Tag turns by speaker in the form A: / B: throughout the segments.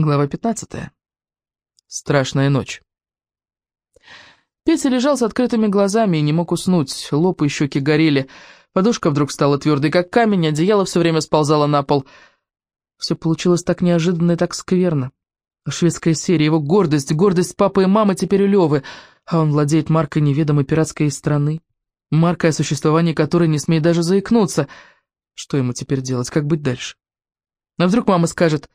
A: Глава 15. Страшная ночь. Петя лежал с открытыми глазами и не мог уснуть. Лоб и щеки горели. Подушка вдруг стала твердой, как камень, одеяло все время сползало на пол. Все получилось так неожиданно и так скверно. Шведская серия, его гордость, гордость папы и мамы теперь у Левы, а он владеет маркой неведомой пиратской страны. Маркой, о существовании которой не смеет даже заикнуться. Что ему теперь делать, как быть дальше? А вдруг мама скажет,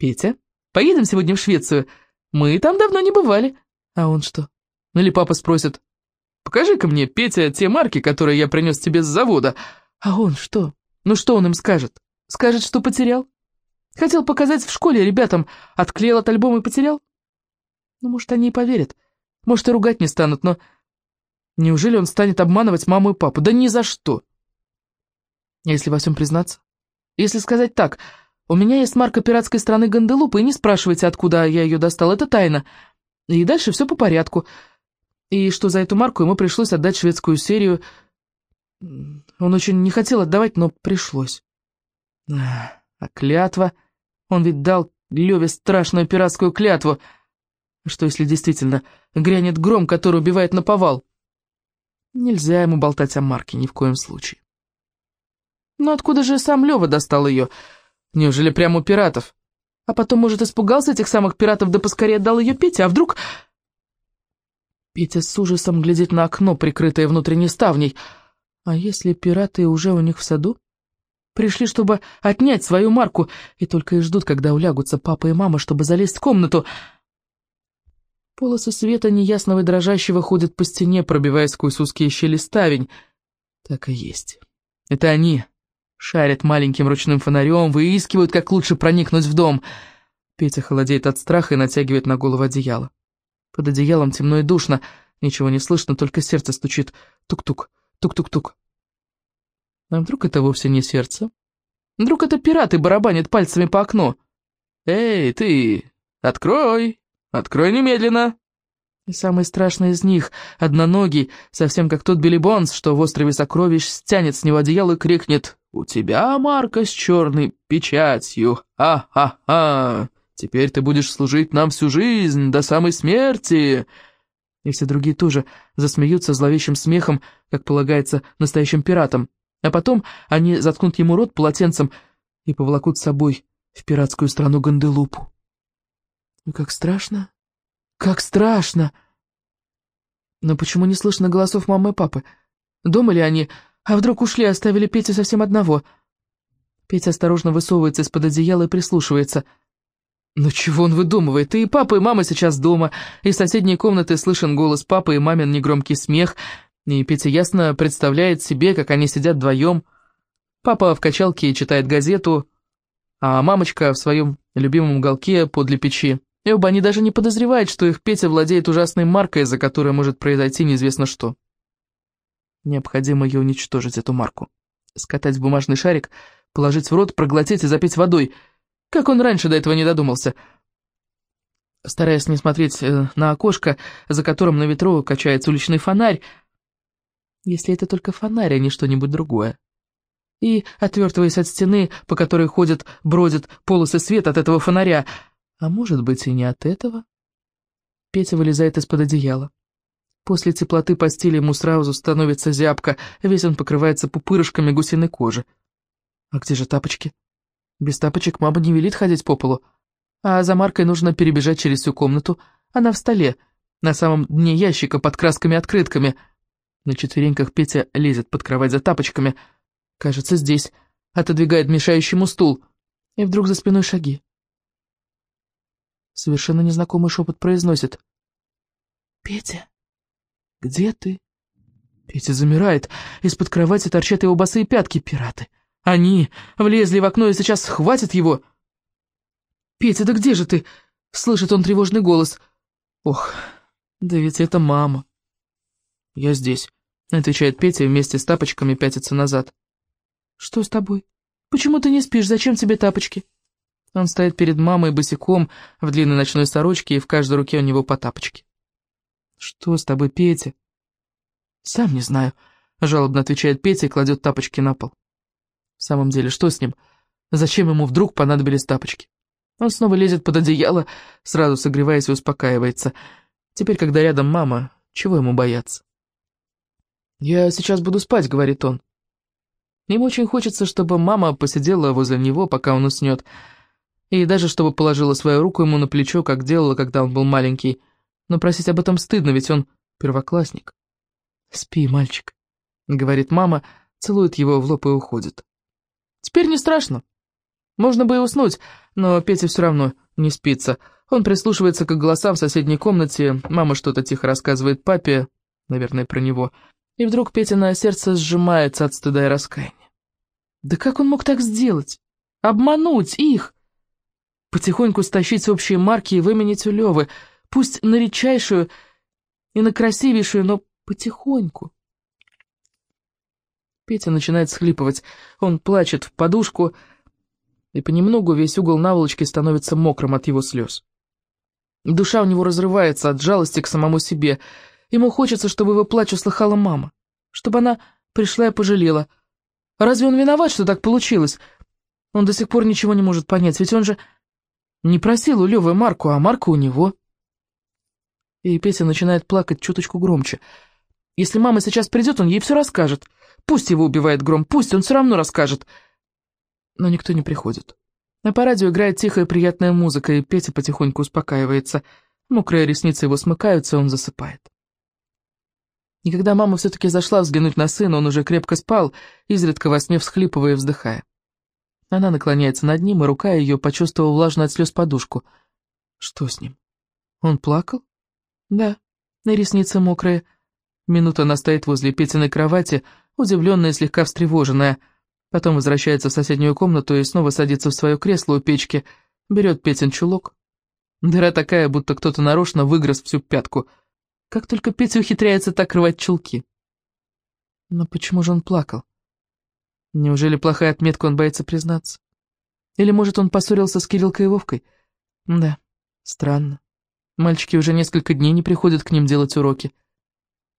A: «Петя, поедем сегодня в Швецию? Мы там давно не бывали». А он что? Или папа спросит, «Покажи-ка мне, Петя, те марки, которые я принес тебе с завода». А он что? Ну что он им скажет? Скажет, что потерял? Хотел показать в школе ребятам, отклеил от альбома и потерял? Ну, может, они и поверят. Может, и ругать не станут, но... Неужели он станет обманывать маму и папу? Да ни за что. А если во всем признаться? Если сказать так, у меня есть марка пиратской страны Ганделупа, и не спрашивайте, откуда я ее достал, это тайна. И дальше все по порядку. И что за эту марку ему пришлось отдать шведскую серию. Он очень не хотел отдавать, но пришлось. А клятва... Он ведь дал Леве страшную пиратскую клятву. Что если действительно грянет гром, который убивает на повал? Нельзя ему болтать о марке ни в коем случае. Но откуда же сам Лева достал ее? Неужели прямо у пиратов? А потом, может, испугался этих самых пиратов, да поскорее отдал ее Пете, а вдруг... Петя с ужасом глядит на окно, прикрытое внутренней ставней. А если пираты уже у них в саду? Пришли, чтобы отнять свою марку, и только и ждут, когда улягутся папа и мама, чтобы залезть в комнату. Полосы света неясного и дрожащего ходят по стене, пробиваясь сквозь узкие щели ставень. Так и есть. Это они шарят маленьким ручным фонарем, выискивают, как лучше проникнуть в дом. Петя холодеет от страха и натягивает на голову одеяло. Под одеялом темно и душно, ничего не слышно, только сердце стучит. Тук-тук, тук-тук-тук. А вдруг это вовсе не сердце? Вдруг это пираты барабанят пальцами по окну? «Эй, ты! Открой! Открой немедленно!» И самый страшный из них, одноногий, совсем как тот Билли Бонс, что в острове Сокровищ стянет с него одеяло и крикнет «У тебя марка с черной печатью! Ха-ха-ха! Теперь ты будешь служить нам всю жизнь, до самой смерти!» И все другие тоже засмеются зловещим смехом, как полагается настоящим пиратам. А потом они заткнут ему рот полотенцем и поволокут с собой в пиратскую страну Ганделупу. Ну как страшно, как страшно! Но почему не слышно голосов мамы и папы? Дома ли они? А вдруг ушли, оставили Петю совсем одного? Петя осторожно высовывается из-под одеяла и прислушивается. Ну чего он выдумывает? И папа, и мама сейчас дома. Из соседней комнаты слышен голос папы и мамин негромкий смех — и Петя ясно представляет себе, как они сидят вдвоем. Папа в качалке читает газету, а мамочка в своем любимом уголке подле печи. И оба они даже не подозревают, что их Петя владеет ужасной маркой, за которой может произойти неизвестно что. Необходимо ее уничтожить, эту марку. Скатать в бумажный шарик, положить в рот, проглотить и запить водой. Как он раньше до этого не додумался? Стараясь не смотреть э, на окошко, за которым на ветру качается уличный фонарь, если это только фонарь, а не что-нибудь другое. И, отвертываясь от стены, по которой ходят, бродят полосы света от этого фонаря, а может быть и не от этого. Петя вылезает из-под одеяла. После теплоты постели ему сразу становится зябко, весь он покрывается пупырышками гусиной кожи. А где же тапочки? Без тапочек мама не велит ходить по полу. А за Маркой нужно перебежать через всю комнату. Она в столе, на самом дне ящика под красками-открытками — на четвереньках Петя лезет под кровать за тапочками. Кажется, здесь. Отодвигает мешающий ему стул. И вдруг за спиной шаги. Совершенно незнакомый шепот произносит. «Петя, где ты?» Петя замирает. Из-под кровати торчат его босые пятки пираты. Они влезли в окно и сейчас схватят его. «Петя, да где же ты?» — слышит он тревожный голос. «Ох, да ведь это мама». «Я здесь», — отвечает Петя вместе с тапочками пятится назад. «Что с тобой? Почему ты не спишь? Зачем тебе тапочки?» Он стоит перед мамой босиком в длинной ночной сорочке, и в каждой руке у него по тапочке. «Что с тобой, Петя?» «Сам не знаю», — жалобно отвечает Петя и кладет тапочки на пол. В самом деле, что с ним? Зачем ему вдруг понадобились тапочки? Он снова лезет под одеяло, сразу согреваясь и успокаивается. Теперь, когда рядом мама, чего ему бояться? «Я сейчас буду спать», — говорит он. Ему очень хочется, чтобы мама посидела возле него, пока он уснет, и даже чтобы положила свою руку ему на плечо, как делала, когда он был маленький. Но просить об этом стыдно, ведь он первоклассник. «Спи, мальчик», — говорит мама, целует его в лоб и уходит. «Теперь не страшно. Можно бы и уснуть, но Петя все равно не спится. Он прислушивается к голосам в соседней комнате, мама что-то тихо рассказывает папе, наверное, про него, и вдруг Петина сердце сжимается от стыда и раскаяния. Да как он мог так сделать? Обмануть их? Потихоньку стащить общие марки и выменить у Левы, пусть на редчайшую и на красивейшую, но потихоньку. Петя начинает схлипывать. Он плачет в подушку, и понемногу весь угол наволочки становится мокрым от его слез. Душа у него разрывается от жалости к самому себе. Ему хочется, чтобы его плач услыхала мама, чтобы она пришла и пожалела — Разве он виноват, что так получилось? Он до сих пор ничего не может понять, ведь он же не просил у Лёвы Марку, а Марка у него. И Петя начинает плакать чуточку громче. Если мама сейчас придет, он ей все расскажет. Пусть его убивает гром, пусть он все равно расскажет. Но никто не приходит. На по радио играет тихая приятная музыка, и Петя потихоньку успокаивается. Мокрые ресницы его смыкаются, он засыпает. И когда мама все-таки зашла взглянуть на сына, он уже крепко спал, изредка во сне всхлипывая и вздыхая. Она наклоняется над ним, и рука ее почувствовала влажную от слез подушку. Что с ним? Он плакал? Да, на ресницы мокрые. Минуту она стоит возле Петиной кровати, удивленная и слегка встревоженная. Потом возвращается в соседнюю комнату и снова садится в свое кресло у печки, берет Петин чулок. Дыра такая, будто кто-то нарочно выгрыз всю пятку — как только Петя ухитряется так рвать чулки. Но почему же он плакал? Неужели плохая отметка он боится признаться? Или, может, он поссорился с Кириллкой и Вовкой? Да, странно. Мальчики уже несколько дней не приходят к ним делать уроки.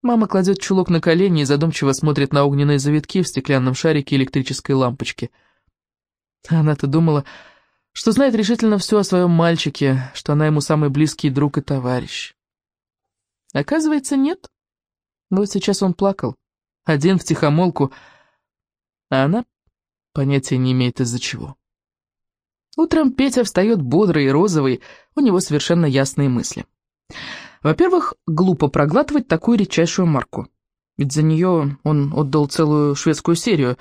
A: Мама кладет чулок на колени и задумчиво смотрит на огненные завитки в стеклянном шарике электрической лампочки. Она-то думала, что знает решительно все о своем мальчике, что она ему самый близкий друг и товарищ. Оказывается, нет. Вот сейчас он плакал, один в тихомолку, а она понятия не имеет из-за чего. Утром Петя встает бодрый и розовый, у него совершенно ясные мысли. Во-первых, глупо проглатывать такую редчайшую марку. Ведь за нее он отдал целую шведскую серию,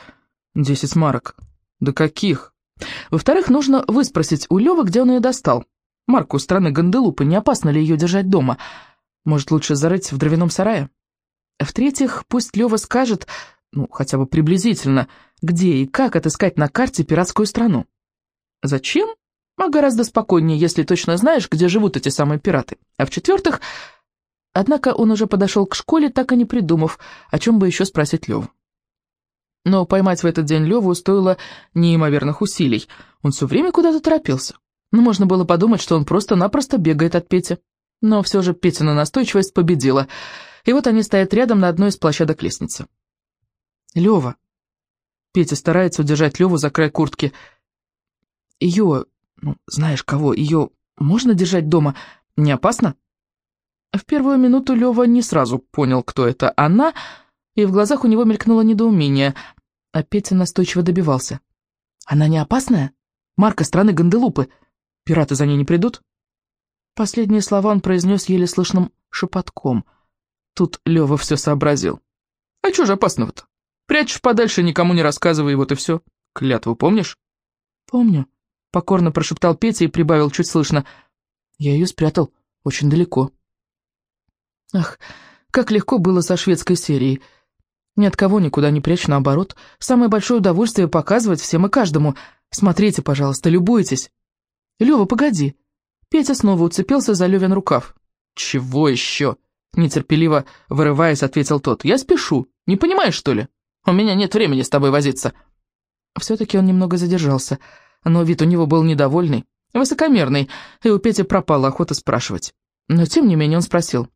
A: 10 марок. Да каких? Во-вторых, нужно выспросить у Лёвы, где он ее достал. Марку страны Ганделупы, не опасно ли ее держать дома? Может, лучше зарыть в дровяном сарае? В-третьих, пусть Лёва скажет, ну, хотя бы приблизительно, где и как отыскать на карте пиратскую страну. Зачем? А гораздо спокойнее, если точно знаешь, где живут эти самые пираты. А в-четвертых, однако он уже подошел к школе, так и не придумав, о чем бы еще спросить Леву. Но поймать в этот день Леву стоило неимоверных усилий. Он все время куда-то торопился. Но можно было подумать, что он просто-напросто бегает от Пети. Но все же Петина настойчивость победила, и вот они стоят рядом на одной из площадок лестницы. Лева. Петя старается удержать Леву за край куртки. Ее, ну, знаешь кого, ее можно держать дома? Не опасно? В первую минуту Лева не сразу понял, кто это она, и в глазах у него мелькнуло недоумение, а Петя настойчиво добивался. «Она не опасная? Марка страны Ганделупы. Пираты за ней не придут?» Последние слова он произнес еле слышным шепотком. Тут Лёва все сообразил. «А чё же опасного-то? Прячешь подальше, никому не рассказывай, вот и все. Клятву помнишь?» «Помню», — покорно прошептал Петя и прибавил чуть слышно. «Я ее спрятал очень далеко». Ах, как легко было со шведской серией. Ни от кого никуда не прячь, наоборот. Самое большое удовольствие показывать всем и каждому. Смотрите, пожалуйста, любуйтесь. Лёва, погоди. Петя снова уцепился за Левин рукав. «Чего еще?» — нетерпеливо вырываясь, ответил тот. «Я спешу. Не понимаешь, что ли? У меня нет времени с тобой возиться». Все-таки он немного задержался, но вид у него был недовольный, высокомерный, и у Пети пропала охота спрашивать. Но тем не менее он спросил.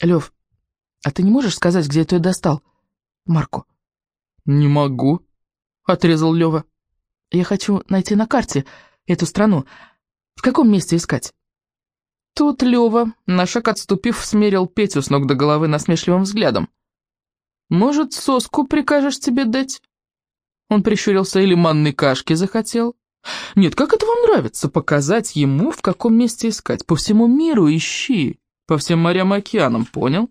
A: «Лев, а ты не можешь сказать, где ты ее достал? Марку?» «Не могу», — отрезал Лева. «Я хочу найти на карте», эту страну. В каком месте искать?» Тут Лёва, на шаг отступив, смерил Петю с ног до головы насмешливым взглядом. «Может, соску прикажешь тебе дать?» Он прищурился или манной кашки захотел. «Нет, как это вам нравится, показать ему, в каком месте искать? По всему миру ищи, по всем морям и океанам, понял?»